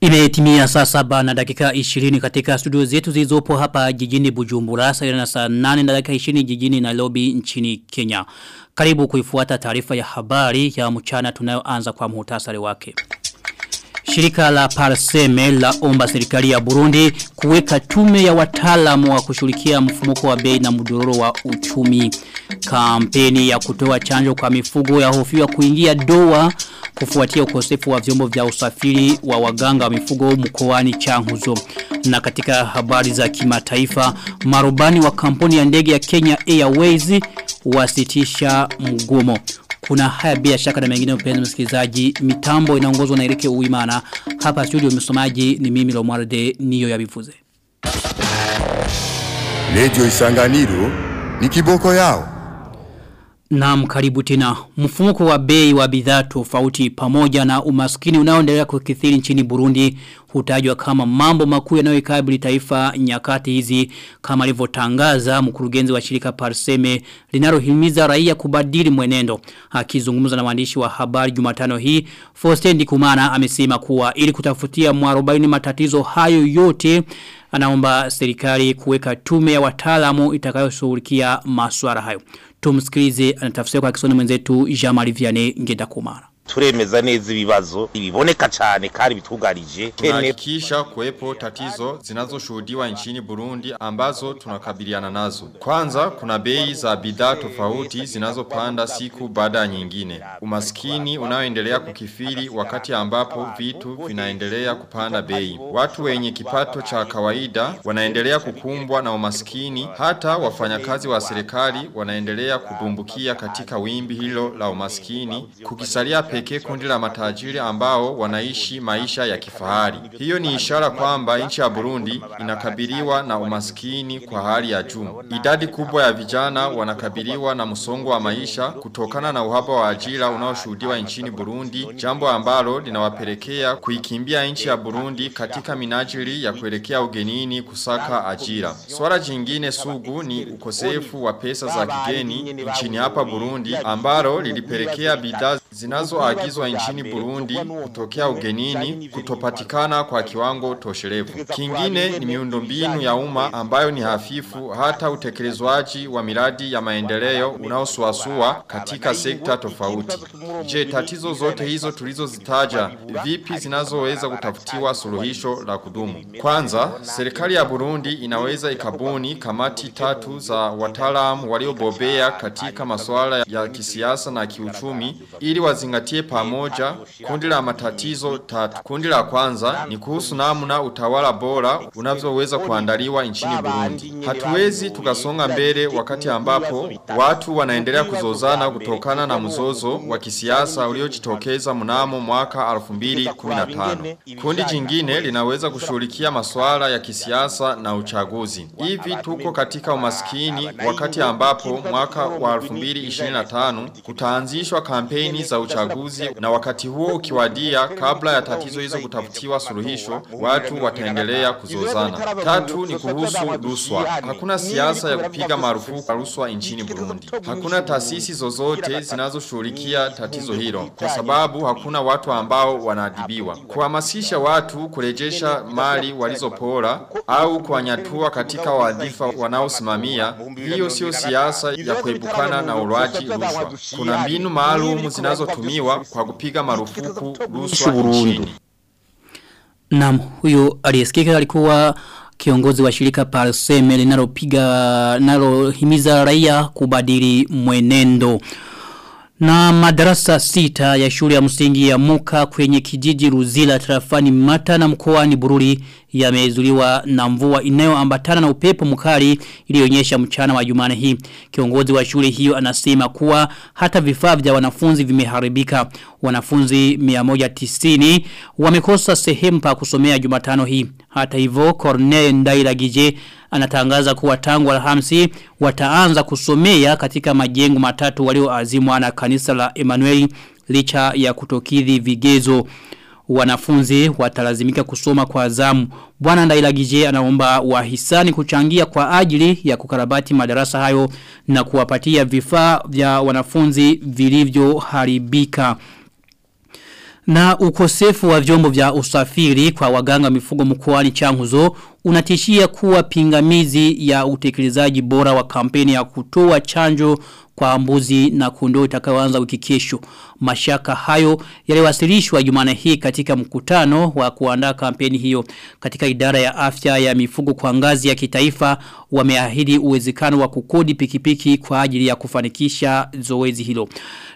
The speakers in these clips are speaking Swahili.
Imetimia saa saba na dakika 20 katika studio zetu zilizopo hapa jijini Bujumbura saa na saa 8 na dakika 20 jijini Nairobi nchini Kenya. Karibu kuifuata taarifa ya habari ya mchana tunayoanza kwa muhutasari wake. Shirika la Parseme la omba serikali ya Burundi kuweka tume ya wataalamu wa kushulikia mfumuko wa bei na mdororo wa uchumi. Kampeni ya kutoa chanjo kwa mifugo ya hofiwa kuingia doa kufuatia ukosefu wa vyombo vya usafiri wa waganga wa mifugo mkoani Changuzo. Na katika habari za kimataifa, marubani wa kampuni ya ndege ya Kenya Airways wasitisha mgomo. Kuna haya bila shaka na mengine mpenzi msikilizaji. Mitambo inaongozwa na Erike Uimana. Hapa studio msomaji ni mimi Lomwarde niyo ya bifuze. Lejo isanganiro ni kiboko yao. Naam karibu tena. Mfumuko wa bei wa bidhaa tofauti pamoja na umaskini unaoendelea kukithiri nchini Burundi hutajwa kama mambo makuu yanayoikabili taifa nyakati hizi kama alivyotangaza mkurugenzi wa shirika Parseme linalohimiza raia kubadili mwenendo. Akizungumza na waandishi wa habari Jumatano hii, Faustin Dikumana amesema kuwa ili kutafutia mwarobaini matatizo hayo yote anaomba serikali kuweka tume ya wataalamu itakayoshughulikia masuala hayo. Tumsikilize anatafsiri kwa kisoni mwenzetu Jean-Marie ngenda Ngendakumara turemeza neza ibibazo ibiboneka cyane kandi bitugarije tunahakikisha kuwepo tatizo zinazoshuhudiwa nchini Burundi ambazo tunakabiliana nazo. Kwanza kuna bei za bidhaa tofauti zinazopanda siku baada nyingine. Umaskini unaoendelea kukifiri wakati ambapo vitu vinaendelea kupanda bei. Watu wenye kipato cha kawaida wanaendelea kukumbwa na umaskini hata wafanyakazi wa serikali wanaendelea kudumbukia katika wimbi hilo la umaskini kukisalia pekee kundi la matajiri ambao wanaishi maisha ya kifahari. Hiyo ni ishara kwamba nchi ya Burundi inakabiliwa na umaskini kwa hali ya juu. Idadi kubwa ya vijana wanakabiliwa na msongo wa maisha kutokana na uhaba wa ajira unaoshuhudiwa nchini Burundi, jambo ambalo linawapelekea kuikimbia nchi ya Burundi katika minajiri ya kuelekea ugenini kusaka ajira. Swala jingine sugu ni ukosefu wa pesa za kigeni nchini hapa Burundi ambalo lilipelekea bidhaa zinazoagizwa nchini Burundi kutokea ugenini kutopatikana kwa kiwango toshelevu. Kingine ni miundombinu ya umma ambayo ni hafifu hata utekelezwaji wa miradi ya maendeleo unaosuasua katika sekta tofauti. Je, tatizo zote hizo tulizozitaja vipi zinazoweza kutafutiwa suluhisho la kudumu? Kwanza, serikali ya Burundi inaweza ikabuni kamati tatu za wataalamu waliobobea katika masuala ya kisiasa na kiuchumi ili wazingatie pamoja kundi la matatizo tatu. Kundi la kwanza ni kuhusu namna utawala bora unavyoweza kuandaliwa nchini Burundi. Hatuwezi tukasonga mbele wakati ambapo watu wanaendelea kuzozana kutokana na mzozo wa kisiasa uliojitokeza mnamo mwaka 2015. Kundi jingine linaweza kushughulikia masuala ya kisiasa na uchaguzi. Hivi tuko katika umaskini wakati ambapo mwaka wa 2025 kutaanzishwa kampeni za uchaguzi na wakati huo ukiwadia kabla ya tatizo hizo kutafutiwa suluhisho watu wataendelea kuzozana. Tatu ni kuhusu ruswa. Hakuna siasa ya kupiga marufuku ruswa nchini Burundi. Hakuna taasisi zozote zinazoshughulikia tatizo hilo kwa sababu hakuna watu ambao wanaadhibiwa. Kuhamasisha watu kurejesha mali walizopora au kuwanyatua katika wadhifa wanaosimamia, hiyo sio siasa ya kuepukana na ulaji ruswa Kuna mbinu maalum zinazotumiwa kwa kupiga marufuku rushwa nchini. Naam, huyo aliyesikika alikuwa kiongozi wa shirika Parseme linalopiga nalohimiza raia kubadili mwenendo. Na madarasa sita ya shule ya msingi ya Muka kwenye kijiji Ruzila tarafani Mata na mkoani Bururi yamezuliwa na mvua inayoambatana na upepo mkali iliyoonyesha mchana wa Jumane hii. Kiongozi wa shule hiyo anasema kuwa hata vifaa vya wanafunzi vimeharibika. Wanafunzi 190 wamekosa sehemu pa kusomea Jumatano hii. Hata hivyo Cornel Ndairagije anatangaza kuwa tangu Alhamisi wataanza kusomea katika majengo matatu walioazimwa na kanisa la Emmanuel licha ya kutokidhi vigezo wanafunzi watalazimika kusoma kwa zamu. Bwana Ndailagije anaomba wahisani kuchangia kwa ajili ya kukarabati madarasa hayo na kuwapatia vifaa vya wanafunzi vilivyoharibika. Na ukosefu wa vyombo vya usafiri kwa waganga mifugo mkoani Changuzo unatishia kuwa pingamizi ya utekelezaji bora wa kampeni ya kutoa chanjo kwa mbuzi na kondoo itakayoanza wiki kesho. Mashaka hayo yaliwasilishwa Jumane hii katika mkutano wa kuandaa kampeni hiyo katika idara ya afya ya mifugo kwa ngazi ya kitaifa wameahidi uwezekano wa kukodi pikipiki kwa ajili ya kufanikisha zoezi hilo.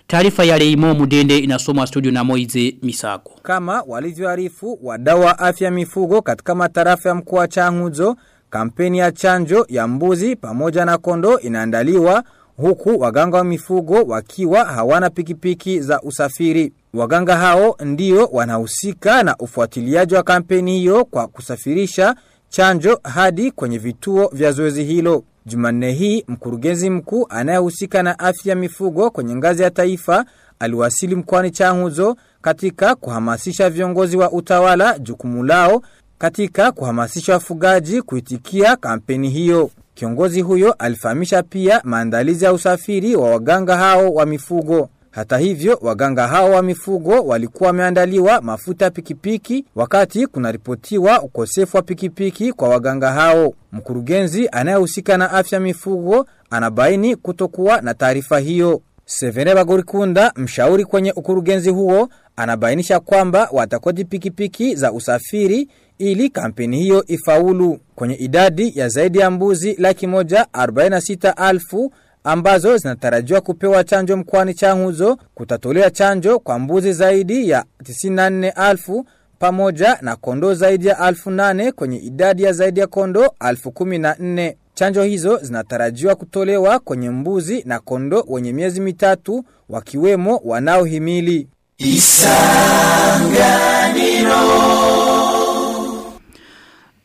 Taarifa ya Leimo Mudende inasomwa studio na Moize Misako. Kama walivyoarifu wadau wa afya mifugo katika matarafa ya mkoa Changuzo, kampeni ya chanjo ya mbuzi pamoja na kondo inaandaliwa huku waganga wa mifugo wakiwa hawana pikipiki za usafiri. Waganga hao ndio wanahusika na ufuatiliaji wa kampeni hiyo kwa kusafirisha chanjo hadi kwenye vituo vya zoezi hilo. Jumanne hii mkurugenzi mkuu anayehusika na afya mifugo kwenye ngazi ya taifa aliwasili mkoani Changuzo katika kuhamasisha viongozi wa utawala jukumu lao katika kuhamasisha wafugaji kuitikia kampeni hiyo. Kiongozi huyo alifahamisha pia maandalizi ya usafiri wa waganga hao wa mifugo. Hata hivyo, waganga hao wa mifugo walikuwa wameandaliwa mafuta pikipiki wakati kunaripotiwa ukosefu wa pikipiki kwa waganga hao. Mkurugenzi anayehusika na afya mifugo anabaini kutokuwa na taarifa hiyo. Sevene Bagorikunda, mshauri kwenye ukurugenzi huo, anabainisha kwamba watakoti pikipiki za usafiri ili kampeni hiyo ifaulu. Kwenye idadi ya zaidi ya mbuzi laki moja 46 alfu ambazo zinatarajiwa kupewa chanjo mkwani changuzo kutatolea chanjo kwa mbuzi zaidi ya 94 pamoja na kondo zaidi ya alfu nane kwenye idadi ya zaidi ya kondo alfu kumi na nne. Chanjo hizo zinatarajiwa kutolewa kwenye mbuzi na kondo wenye miezi mitatu wakiwemo wanaohimili.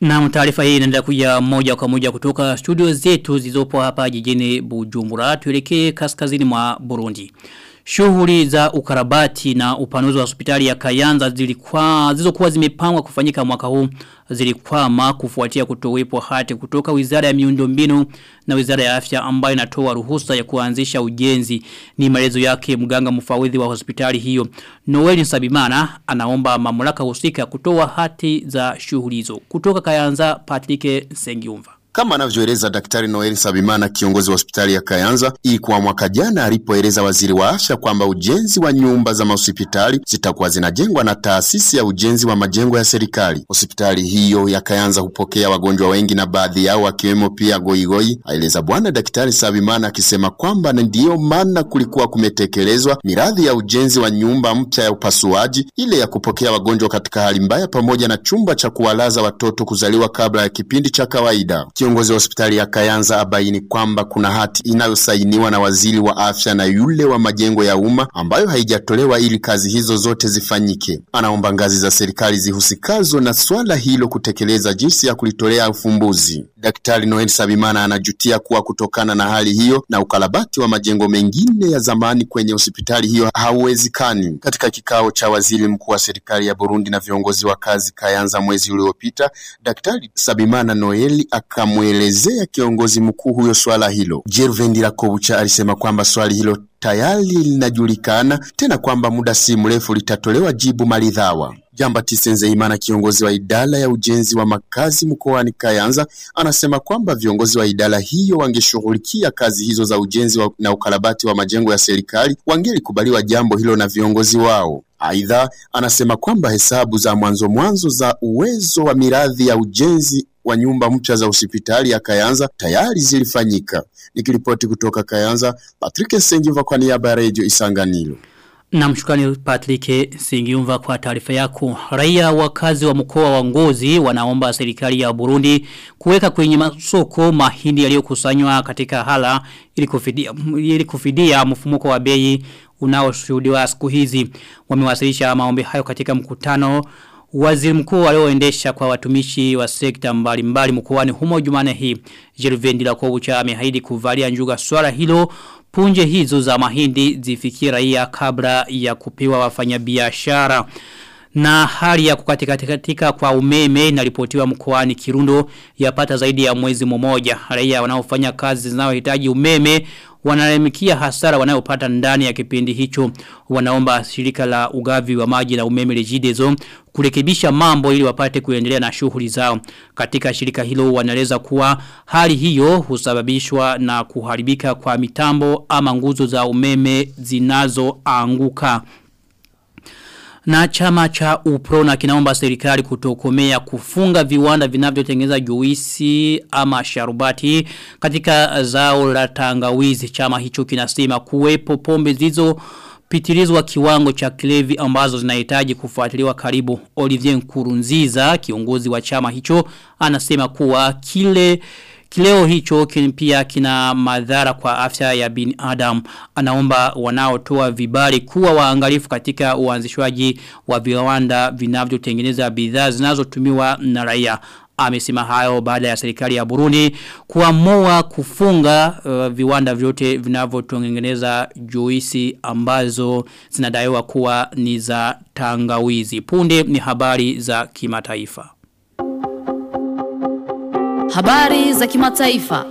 Na taarifa hii inaendelea kuja moja kwa moja kutoka studio zetu zilizopo hapa jijini Bujumbura. Tuelekee kaskazini mwa Burundi. Shughuli za ukarabati na upanuzi wa hospitali ya Kayanza zilikuwa zilizokuwa zimepangwa kufanyika mwaka huu zilikwama kufuatia kutowepo hati kutoka Wizara ya Miundombinu na Wizara ya Afya ambayo inatoa ruhusa ya kuanzisha ujenzi. Ni maelezo yake mganga mfawidhi wa hospitali hiyo. Noel Sabimana anaomba mamlaka husika kutoa hati za shughuli hizo. Kutoka Kayanza Patrick Sengiumva. Kama anavyoeleza Daktari Noel Sabimana, kiongozi wa hospitali ya Kayanza, ilikuwa mwaka jana alipoeleza waziri wa afya kwamba ujenzi wa nyumba za mahospitali zitakuwa zinajengwa na taasisi ya ujenzi wa majengo ya serikali. Hospitali hiyo ya Kayanza hupokea wagonjwa wengi na baadhi yao wakiwemo pia goigoi, aeleza Bwana Daktari Sabimana akisema kwamba ndiyo maana kulikuwa kumetekelezwa miradi ya ujenzi wa nyumba mpya ya upasuaji, ile ya kupokea wagonjwa katika hali mbaya, pamoja na chumba cha kuwalaza watoto kuzaliwa kabla ya kipindi cha kawaida. Kiongozi wa hospitali ya Kayanza abaini kwamba kuna hati inayosainiwa na waziri wa afya na yule wa majengo ya umma ambayo haijatolewa ili kazi hizo zote zifanyike. Anaomba ngazi za serikali zihusikazo na swala hilo kutekeleza jinsi ya kulitolea ufumbuzi. Daktari Noel Sabimana anajutia kuwa kutokana na hali hiyo na ukarabati wa majengo mengine ya zamani kwenye hospitali hiyo hauwezekani. Katika kikao cha waziri mkuu wa serikali ya Burundi na viongozi wa kazi Kayanza mwezi uliopita, Daktari Sabimana Noeli akamwelezea kiongozi mkuu huyo swala hilo. Jervendi Kobucha alisema kwamba swali hilo tayari linajulikana tena kwamba muda si mrefu litatolewa jibu maridhawa. Jamba Nzeimana, kiongozi wa idara ya ujenzi wa makazi mkoani Kayanza, anasema kwamba viongozi wa idara hiyo wangeshughulikia kazi hizo za ujenzi wa, na ukarabati wa majengo ya serikali wangelikubaliwa jambo hilo na viongozi wao. Aidha, anasema kwamba hesabu za mwanzo mwanzo za uwezo wa miradi ya ujenzi wa nyumba mpya za hospitali ya Kayanza tayari zilifanyika. Nikiripoti kutoka Kayanza, Patrick Sengiva kwa niaba ya Radio Isanganiro. Na Patrick Singiumva kwa taarifa yako. Raia wakazi wa mkoa wa Ngozi wanaomba serikali ya Burundi kuweka kwenye masoko mahindi yaliyokusanywa katika hala ili kufidia, ili kufidia mfumuko wa bei unaoshuhudiwa siku hizi. Wamewasilisha maombi hayo katika mkutano Waziri mkuu alioendesha kwa watumishi wa sekta mbalimbali mkoani humo Jumane hii Jervendi la ucha ameahidi kuvalia njuga swala hilo. Punje hizo za mahindi zifikie raia kabla ya kupewa wafanyabiashara. Na hali ya kukatika kwa umeme inaripotiwa mkoani Kirundo yapata zaidi ya mwezi mmoja. Raia wanaofanya kazi zinazohitaji umeme wanalalamikia hasara wanayopata ndani ya kipindi hicho. Wanaomba shirika la ugavi wa maji na umeme rejidezo kurekebisha mambo ili wapate kuendelea na shughuli zao. Katika shirika hilo wanaeleza kuwa hali hiyo husababishwa na kuharibika kwa mitambo ama nguzo za umeme zinazoanguka na chama cha Uprona kinaomba serikali kutokomea kufunga viwanda vinavyotengeneza juisi ama sharubati katika zao la tangawizi. Chama hicho kinasema kuwepo pombe zizo pitirizwa kiwango cha klevi ambazo zinahitaji kufuatiliwa karibu. Olivier Nkurunziza, kiongozi wa chama hicho, anasema kuwa kile Kileo hicho pia kina madhara kwa afya ya bin Adam. Anaomba wanaotoa vibali kuwa waangalifu katika uanzishwaji wa viwanda vinavyotengeneza bidhaa zinazotumiwa na raia. Amesema hayo baada ya serikali ya Burundi kuamua kufunga uh, viwanda vyote vinavyotengeneza juisi ambazo zinadaiwa kuwa ni za tangawizi. Punde ni habari za kimataifa. Habari za kimataifa.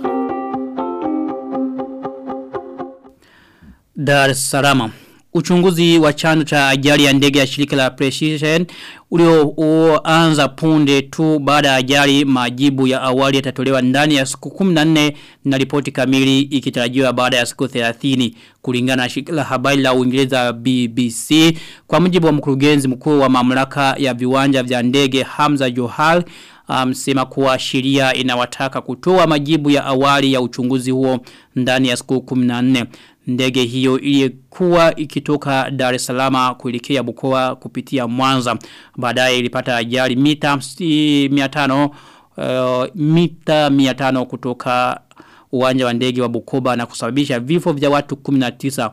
Dar es Salaam. Uchunguzi wa chanzo cha ajali ya ndege ya shirika la Precision ulioanza punde tu baada ya ajali majibu ya awali yatatolewa ndani ya siku 14 na ripoti kamili ikitarajiwa baada ya siku 30 kulingana na shirika la habari la Uingereza BBC kwa mujibu wa mkurugenzi mkuu wa mamlaka ya viwanja vya ndege Hamza Johal amsema um, kuwa sheria inawataka kutoa majibu ya awali ya uchunguzi huo ndani ya siku 14 ndege hiyo ilikuwa ikitoka Dar es Salaam kuelekea Bukoba kupitia Mwanza. Baadaye ilipata ajali mita 500 uh, mita 500 kutoka uwanja wa ndege wa Bukoba na kusababisha vifo vya watu 19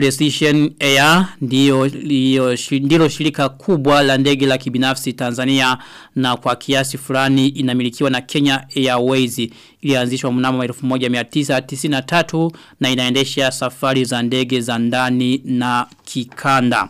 Precision Air ndiyo, liyo, ndilo shirika kubwa la ndege la kibinafsi Tanzania na kwa kiasi fulani inamilikiwa na Kenya Airways ilianzishwa mnamo 1993 na inaendesha safari za ndege za ndani na kikanda.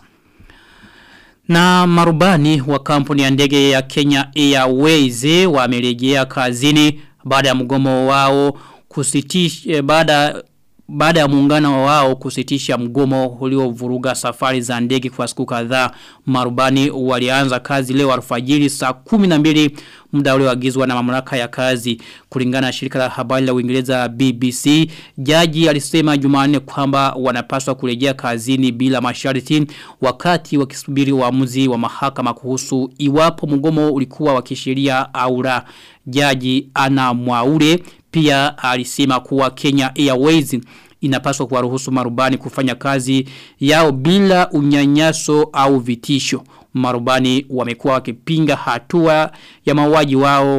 Na marubani wa kampuni ya ndege ya Kenya Airways wamerejea kazini baada ya mgomo wao kusitisha baada baada ya muungano wao kusitisha mgomo uliovuruga safari za ndege kwa siku kadhaa. Marubani walianza kazi leo alfajiri saa 12 muda ulioagizwa na mamlaka ya kazi. Kulingana na shirika la habari la Uingereza BBC jaji alisema Jumanne kwamba wanapaswa kurejea kazini bila masharti wakati wakisubiri uamuzi wa mahakama kuhusu iwapo mgomo ulikuwa wa kisheria au la. Jaji ana mwaure pia alisema kuwa Kenya Airways inapaswa kuwaruhusu marubani kufanya kazi yao bila unyanyaso au vitisho. Marubani wamekuwa wakipinga hatua ya mauaji wao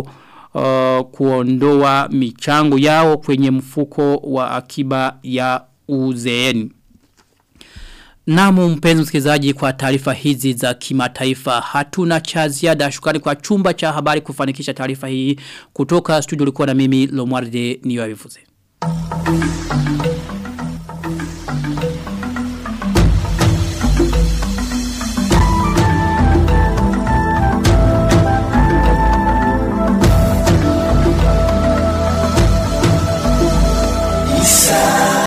uh, kuondoa michango yao kwenye mfuko wa akiba ya uzeeni. Namu mpenzi msikilizaji kwa taarifa hizi za kimataifa. Hatuna cha ziada. Shukrani kwa chumba cha habari kufanikisha taarifa hii. Kutoka studio ulikuwa na mimi Lomwarde niwavivuze.